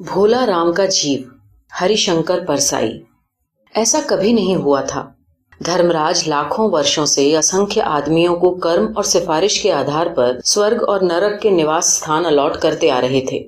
بھولا رام کا جیو، ہری شنکر پرسائی۔ ایسا کبھی نہیں ہوا تھا۔ دھرمراج لاکھوں ورشوں سے اسنکھ آدمیوں کو کرم اور سفارش کے آدھار پر سورگ اور نرک کے نواس ستھان الاٹ کرتے آ رہے تھے۔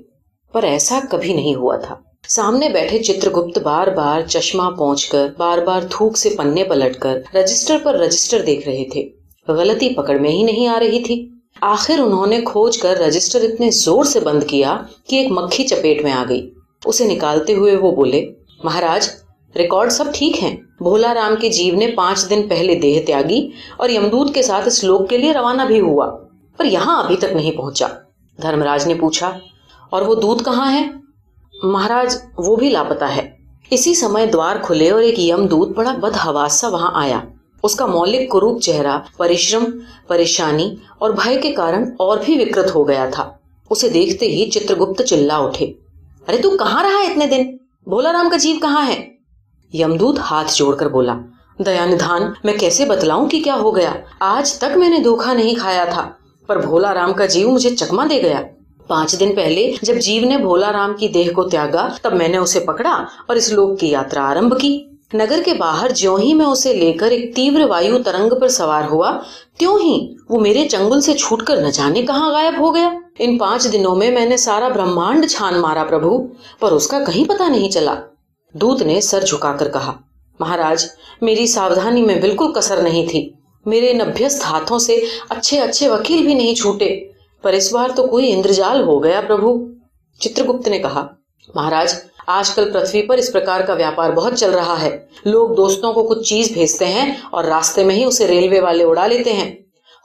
پر ایسا کبھی نہیں ہوا تھا۔ سامنے بیٹھے چتر گپت بار بار چشمہ پہنچ کر، بار بار تھوک سے پنے پلٹ کر، رجسٹر پر رجسٹر دیکھ رہے تھے۔ غلطی پکڑ میں ہی نہیں آ رہی تھی۔ آخر انہوں نے کھوج کر رجسٹر اتنے زور سے بند کیا کہ ایک مکھی چپیٹ میں آ گئی۔ اسے نکالتے ہوئے وہ بولے، مہاراج، ریکارڈ سب ٹھیک ہیں۔ بھولا رام کے جیو نے پانچ دن پہلے دیہ تیاگی اور یمدوت کے ساتھ اس لوک کے لیے روانہ بھی ہوا، پر یہاں ابھی تک نہیں پہنچا۔ دھرمراج نے پوچھا، اور وہ دودھ کہاں ہے؟ مہاراج، وہ بھی لاپتا ہے۔ اسی سمے دوار کھلے اور ایک یم دودھ بڑا بد حواسا وہاں آیا۔ اس کا مولک کروپ چہرہ، پریشرم، پریشانی اور بھائی کے کارن اور بھی وکرت ہو گیا تھا۔ اسے دیکھتے ہی چتر گپت چلا اٹھے۔ ارے تو کہاں رہا اتنے دن؟ بولا رام کا جیو کہاں ہے؟ یمدوت ہاتھ جوڑ کر بولا، دیا ندھان میں کیسے بتلاؤں کہ کی کیا ہو گیا؟ آج تک میں نے دھوکھا نہیں کھایا تھا، پر بھولا رام کا جیو مجھے چکما دے گیا۔ پانچ دن پہلے جب جیو نے بھولا رام کی دیہ کو تیاگا، تب میں نے اسے پکڑا اور اس لوگ کی یاترا آرمب کی۔ نگر کے باہر جو ہی میں اسے لے کر ایک تیور وایو ترنگ پر سوار ہوا، تیوں ہی وہ میرے چنگل سے چھوٹ کر نہ جانے کہاں غائب ہو گیا۔ ان پانچ دنوں میں میں نے سارا برہمانڈ چھان مارا پربھو، پر اس کا کہیں پتا نہیں چلا۔ دودھ نے سر جھکا کر کہا، مہاراج، میری ساودھانی میں بالکل کسر نہیں تھی۔ میرے نبھیست ہاتھوں سے اچھے اچھے وکیل بھی نہیں چھوٹے۔ پر اس بار تو کوئی اندرجال ہو گیا پربھو۔ چتر گپت نے کہا، مہاراج آج کل پرتھوی پر اس پرکار کا ویاپار بہت چل رہا ہے۔ لوگ دوستوں کو کچھ چیز بھیجتے ہیں اور راستے میں ہی اسے ریلوے والے اڑا لیتے ہیں۔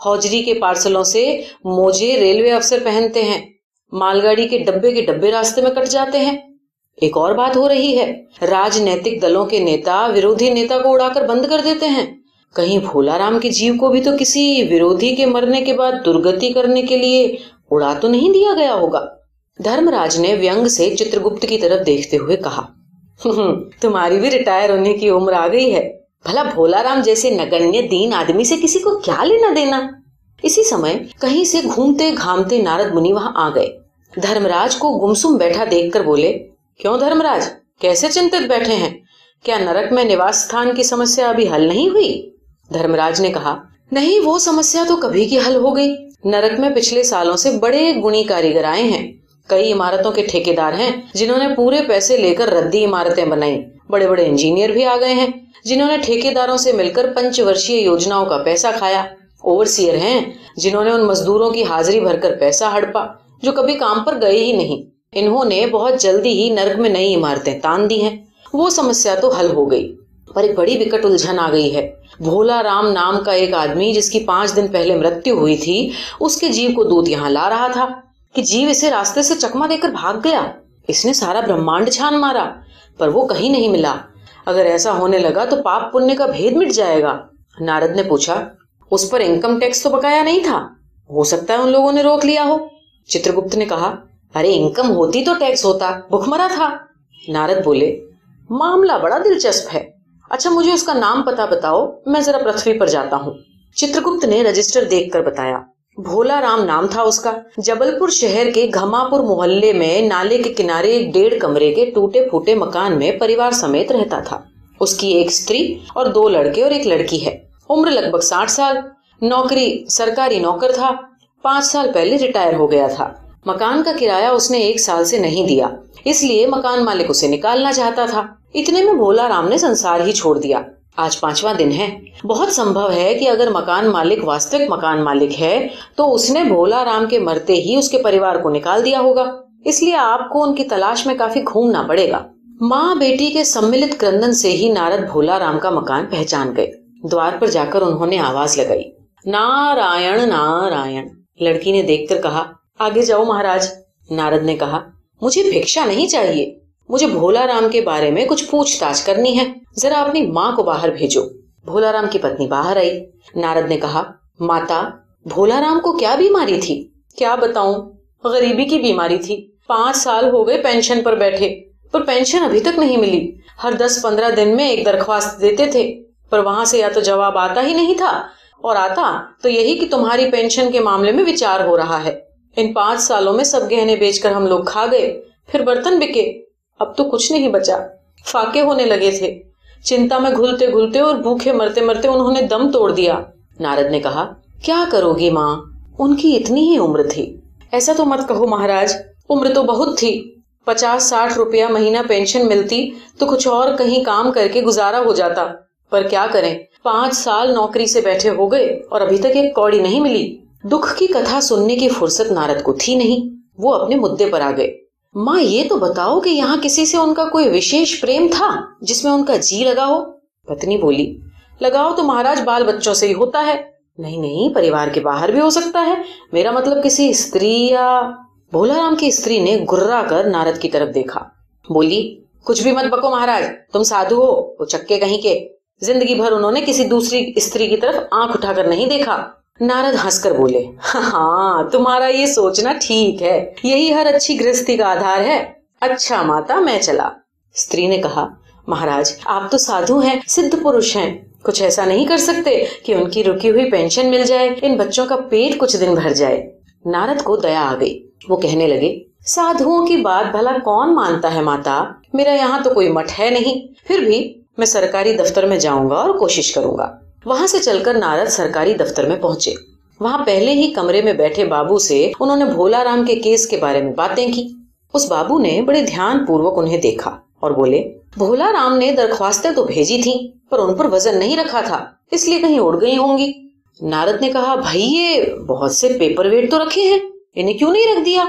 ہوجری کے پارسلوں سے موجے ریلوے افسر پہنتے ہیں۔ مال گاڑی کے ڈبے کے ڈبے راستے میں کٹ جاتے ہیں۔ ایک اور بات ہو رہی ہے۔ راجنیتک دلوں کے نیتا ورودھی نیتا کو اڑا کر بند کر دیتے ہیں۔ کہیں بھولا رام کے جیو کو بھی تو کسی ورودھی کے مرنے کے بعد درگتی کرنے کے لیے اڑا تو نہیں دیا گیا ہوگا۔ دھرم راج نے ویگ سے چتر گپت کی طرف دیکھتے ہوئے کہا تمہاری بھی ریٹائر ہونے کی عمر آ گئی ہے۔ بھلا بھولا رام جیسے نگنیہ دین آدمی سے کسی کو کیا لینا دینا؟ اسی سمے کہیں سے گھومتے گھامتے نارد منی وہاں آ گئے۔ دھرم راج کو گمسم بیٹھا دیکھ کر بولے، کیوں دھرم راج کیسے چنتت بیٹھے ہیں؟ کیا نرک میں نواس ستھان کی سمسیا ابھی حل نہیں ہوئی؟ دھرم راج نے کہا، نہیں، وہ سمسیا تو کبھی کی حل ہو گئی۔ نرک میں پچھلے سالوں سے بڑے گنی کاریگر آئے ہیں۔ کئی عمارتوں کے ٹھیکے دار ہیں جنہوں نے پورے پیسے لے کر ردی عمارتیں بنائی بڑے بڑے انجینئر بھی آ گئے ہیں جنہوں نے ٹھیکے داروں سے مل کر پنچ ورشی یوجناؤں کا پیسہ کھایا۔ اوور سیئر ہیں جنہوں نے ان مزدوروں کی حاضری بھر کر پیسہ ہڑپا، جو کبھی کام پر گئے ہی نہیں۔ انہوں نے بہت جلدی ہی نرگ میں نئی عمارتیں تان دی ہیں۔ وہ سمسیا تو حل ہو گئی، پر ایک بڑی وکٹ الجھن آ گئی ہے۔ بھولا رام نام کا ایک آدمی جس کی پانچ دن پہلے مرتیو ہوئی تھی، اس کے جیو کو دودھ یہاں لا رہا تھا۔ کہ جیو اسے راستے سے چکما دے کر بھاگ گیا۔ اس نے سارا برہمانڈ چھان مارا، پر وہ کہیں نہیں ملا۔ اگر ایسا ہونے لگا تو پاپ پنیہ کا بھید مٹ جائے گا۔ نارد نے پوچھا، اس پر انکم ٹیکس تو بکایا نہیں تھا۔ ہو سکتا ہے ان لوگوں نے روک لیا ہو۔ چتر گپت نے کہا، ارے انکم ہوتی تو ٹیکس ہوتا، بھوک مرا تھا۔ نارد بولے، معاملہ بڑا دلچسپ ہے۔ اچھا مجھے اس کا نام پتا بتاؤ، میں ذرا پرتھوی پر جاتا ہوں۔ چتر گپت نے رجسٹر دیکھ کر بتایا بھولا رام نام تھا اس کا۔ جبل پور شہر کے گھما پور محلے میں نالے کے کنارے ایک ڈیڑھ کمرے کے ٹوٹے پھوٹے مکان میں پریوار سمیت رہتا تھا۔ اس کی ایک استری اور دو لڑکے اور ایک لڑکی ہے۔ عمر لگ بھگ ساٹھ سال۔ نوکری، سرکاری نوکر تھا۔ پانچ سال پہلے ریٹائر ہو گیا تھا۔ مکان کا کرایہ اس نے ایک سال سے نہیں دیا۔ اس لیے مکان مالک اسے نکالنا چاہتا تھا۔ اتنے میں بھولا رام نے سنسار ہی چھوڑ دیا۔ آج پانچواں دن ہے۔ بہت سمبھو ہے کہ اگر مکان مالک واستوک مکان مالک ہے، تو اس نے بھولا رام کے مرتے ہی اس کے پریوار کو نکال دیا ہوگا۔ اس لیے آپ کو ان کی تلاش میں کافی گھومنا پڑے گا۔ ماں بیٹی کے سملت کرندن سے ہی نارد بھولا رام کا مکان پہچان گئے۔ دوار پر جا کر انہوں نے آواز لگائی۔ نارائن نارائن۔ لڑکی نے دیکھ کر کہا، آگے جاؤ مہاراج۔ نارد نے کہا، مجھے بھکشا نہیں چاہیے۔ مجھے بھولا رام کے بارے میں کچھ پوچھ تاچھ کرنی ہے۔ ذرا اپنی ماں کو باہر بھیجو۔ بھولا رام کی پتنی باہر آئی۔ نارد نے کہا، ماتا، بھولا رام کو کیا بیماری تھی؟ کیا بتاؤں؟ غریبی کی بیماری تھی۔ پانچ سال ہو گئے پینشن پر بیٹھے، پر پینشن ابھی تک نہیں ملی۔ ہر دس پندرہ دن میں ایک درخواست دیتے تھے، پر وہاں سے یا تو جواب آتا ہی نہیں تھا۔ اور آتا تو یہی کہ تمہاری پینشن کے معاملے میں وچار ہو رہا ہے۔ ان پانچ سالوں میں سب گہنے بیچ کر ہم لوگ کھا گئے، پھر برتن بکے۔ اب تو کچھ نہیں بچا۔ فاقے ہونے لگے تھے۔ چنتا میں گھلتے گھلتے اور بھوکے مرتے مرتے انہوں نے دم توڑ دیا۔ نارد نے کہا، کیا کرو گی ماں؟ ان کی اتنی ہی عمر تھی۔ ایسا تو مت کہو مہاراج، عمر تو بہت تھی۔ پچاس ساٹھ روپیہ مہینہ پینشن ملتی تو کچھ اور کہیں کام کر کے گزارا ہو جاتا۔ پر کیا کریں؟ پانچ سال نوکری سے بیٹھے ہو گئے اور ابھی تک ایک کوڑی نہیں ملی۔ دکھ کی کتھا سننے کی فرصت نارد کو تھی نہیں۔ وہ اپنے مدے پر آ گئے۔ ماں، یہ تو بتاؤ کہ یہاں کسی سے ان کا کوئی وشیش پریم تھا جس میں ان کا جی لگا ہو؟ پتنی بولی، لگاؤ تو مہاراج بال بچوں سے ہی ہوتا ہے۔ نہیں نہیں، پریوار کے باہر بھی ہو سکتا ہے۔ میرا مطلب کسی استری یا بھولا رام کی استری نے گرا کر نارد کی طرف دیکھا۔ بولی، کچھ بھی مت بکو مہاراج، تم سادھو ہو، وہ چکے کہیں کے۔ زندگی بھر انہوں نے کسی دوسری استری کی طرف آنکھ اٹھا کر نہیں دیکھا۔ نارد ہنس کر بولے ہاں تمہارا یہ سوچنا ٹھیک ہے۔ یہی ہر اچھی گرستی کا آدھار ہے۔ اچھا ماتا، میں چلا۔ استری نے کہا، مہاراج، آپ تو سادھو ہیں، سدھ پروش ہیں۔ کچھ ایسا نہیں کر سکتے کہ ان کی رکی ہوئی پینشن مل جائے، ان بچوں کا پیٹ کچھ دن بھر جائے۔ نارد کو دیا آ گئی۔ وہ کہنے لگے سادھو کی بات بھلا کون مانتا ہے ماتا؟ میرا یہاں تو کوئی مٹ ہے نہیں۔ پھر بھی میں سرکاری دفتر میں جاؤں گا اور کوشش کروں گا۔ وہاں سے چل کر نارد سرکاری دفتر میں پہنچے۔ وہاں پہلے ہی کمرے میں بیٹھے بابو سے انہوں نے بھولا رام کے کیس کے بارے میں باتیں کی۔ اس بابو نے بڑے دھیان پوروک انہیں دیکھا اور بولے، بھولا رام نے درخواستیں تو بھیجی تھی پر ان پر وزن نہیں رکھا تھا، اس لیے کہیں اڑ گئی ہوں گی۔ نارد نے کہا، بھائی، یہ بہت سے پیپر ویٹ تو رکھے ہیں، انہیں کیوں نہیں رکھ دیا؟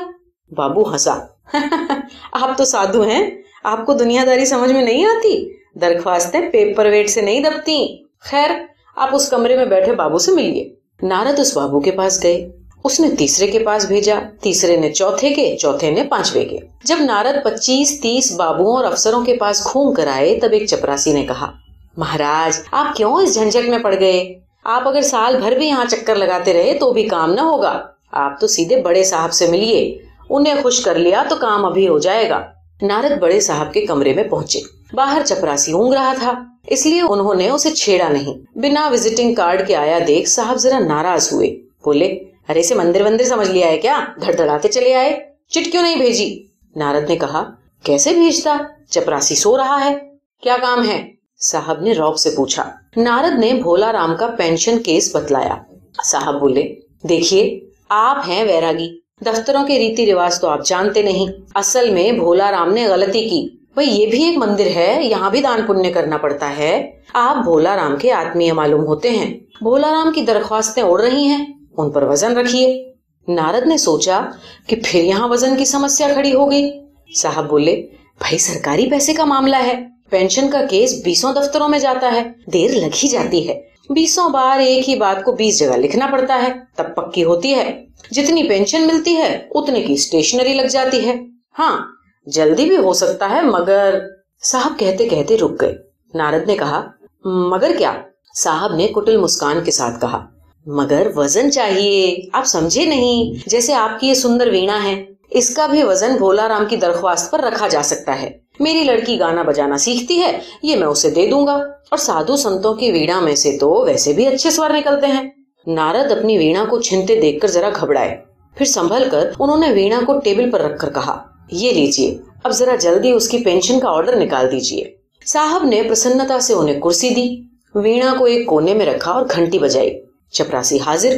بابو ہنسا۔ آپ تو سادھو ہیں، آپ کو دنیا داری سمجھ میں نہیں آتی؟ درخواستیں پیپر ویٹ سے نہیں دبتی خیر آپ اس کمرے میں بیٹھے بابو سے ملیے۔ نارد اس بابو کے پاس گئے۔ اس نے تیسرے کے پاس بھیجا۔ تیسرے نے چوتھے کے، چوتھے نے پانچویں کے۔ جب نارد پچیس، تیس بابو اور افسروں کے پاس گھوم کر آئے، تب ایک چپراسی نے کہا، مہاراج، آپ کیوں اس جھنجٹ میں پڑ گئے؟ آپ اگر سال بھر بھی یہاں چکر لگاتے رہے تو بھی کام نہ ہوگا۔ آپ تو سیدھے بڑے صاحب سے ملیے۔ انہیں خوش کر لیا تو کام ابھی ہو جائے گا۔ نارد بڑے صاحب کے کمرے میں پہنچے۔ باہر چپراسی اونگ رہا تھا، اس لیے انہوں نے اسے چھیڑا نہیں۔ بنا وزٹنگ کارڈ کے آیا دیکھ صاحب ذرا ناراض ہوئے۔ بولے، ارے سے مندر وندر سمجھ لیا ہے کیا؟ دھڑ دھڑاتے چلے آئے۔ چٹ کیوں نہیں بھیجی؟ نارد نے کہا، کیسے بھیجتا؟ چپراسی سو رہا ہے۔ کیا کام ہے؟ صاحب نے روب سے پوچھا۔ نارد نے بھولا رام کا پینشن کیس بتلایا۔ صاحب بولے، دیکھیے، آپ ہیں ویراگی۔ دفتروں کے ریتی رواج تو آپ جانتے نہیں۔ اصل میں بھولا رام نے غلطی کی۔ بھائی، یہ بھی ایک مندر ہے، یہاں بھی دان پنیہ کرنا پڑتا ہے۔ آپ بھولا رام کے آتمی معلوم ہوتے ہیں۔ بھولا رام کی درخواستیں اڑ رہی ہیں۔ ان پر وزن رکھیے۔ نارد نے سوچا کہ پھر یہاں وزن کی سمسیا کھڑی ہو گئی۔ صاحب بولے، بھائی، سرکاری پیسے کا معاملہ ہے۔ پینشن کا کیس بیسوں دفتروں میں جاتا ہے۔ دیر لگ ہی جاتی ہے۔ بیسوں بار ایک ہی بات کو بیس جگہ لکھنا پڑتا ہے۔ تب پکی ہوتی ہے۔ جتنی پینشن ملتی ہے اتنے کی اسٹیشنری لگ جاتی ہے۔ ہاں جلدی بھی ہو سکتا ہے، مگر صاحب کہتے کہتے رک گئے۔ نارد نے کہا، مگر کیا؟ صاحب نے کٹل مسکان کے ساتھ کہا، مگر وزن چاہیے۔ آپ سمجھے نہیں، جیسے آپ کی یہ سندر وینا ہے، اس کا بھی وزن بھولا رام کی درخواست پر رکھا جا سکتا ہے۔ میری لڑکی گانا بجانا سیکھتی ہے، یہ میں اسے دے دوں گا۔ اور سادھو سنتوں کی ویڑا میں سے تو ویسے بھی اچھے سور نکلتے ہیں۔ نارد اپنی وینا کو چھنتے دیکھ کر ذرا گھبرائے۔ پھر سنبھل کر انہوں نے وینا کو ٹیبل پر رکھ کر کہا، یہ لیجیے اب ذرا جلدی اس کی پینشن کا آرڈر نکال دیجیے صاحب نے پرسنتا سے انہیں کرسی دی، وینا کو ایک کونے میں رکھا اور گھنٹی بجائی۔ چپراسی حاضر،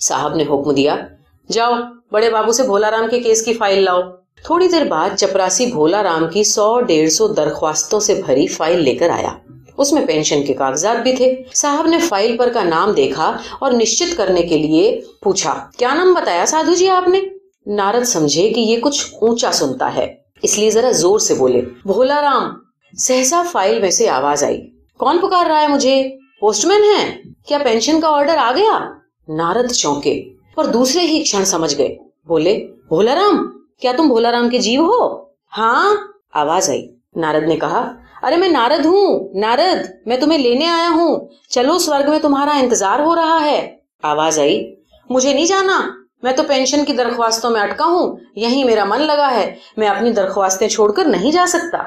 صاحب نے حکم دیا، جاؤ، بڑے بابو سے بھولا رام کے کیس کی فائل لاؤ۔ تھوڑی دیر بعد چپراسی بھولا رام کی سو ڈیڑھ سو درخواستوں سے بھری فائل لے کر آیا۔ اس میں پینشن کے کاغذات بھی تھے۔ صاحب نے فائل پر کا نام دیکھا اور نشچت کرنے کے لیے پوچھا، کیا نام بتایا سادھو جی آپ نے؟ نارد سمجھے کہ یہ کچھ اونچا سنتا ہے، اس لیے ذرا زور سے بولے، بھولا رام، سہسا فائل میں سے آواز آئی۔ کون پکار رہا ہے مجھے؟ پوسٹ مین ہے کیا پینشن کا آرڈر آ گیا؟ نارد چونکے اور دوسرے ہی کھڑ سمجھ گئے۔ بولے، بھولا رام، کیا تم بھولا رام کے جیو ہو؟ ہاں آواز آئی۔ نارد نے کہا ارے میں نارد ہوں، نارد، میں تمہیں لینے آیا ہوں۔ چلو، سورگ میں تمہارا انتظار ہو رہا ہے۔ آواز آئی۔ مجھے نہیں جانا۔ میں تو پینشن کی درخواستوں میں اٹکا ہوں۔ یہی میرا من لگا ہے۔ میں اپنی درخواستیں چھوڑ کر نہیں جا سکتا۔